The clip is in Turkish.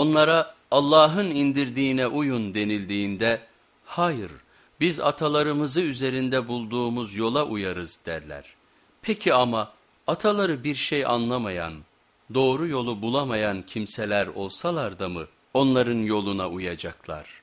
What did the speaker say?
Onlara Allah'ın indirdiğine uyun denildiğinde hayır biz atalarımızı üzerinde bulduğumuz yola uyarız derler. Peki ama ataları bir şey anlamayan, doğru yolu bulamayan kimseler olsalar da mı onların yoluna uyacaklar?''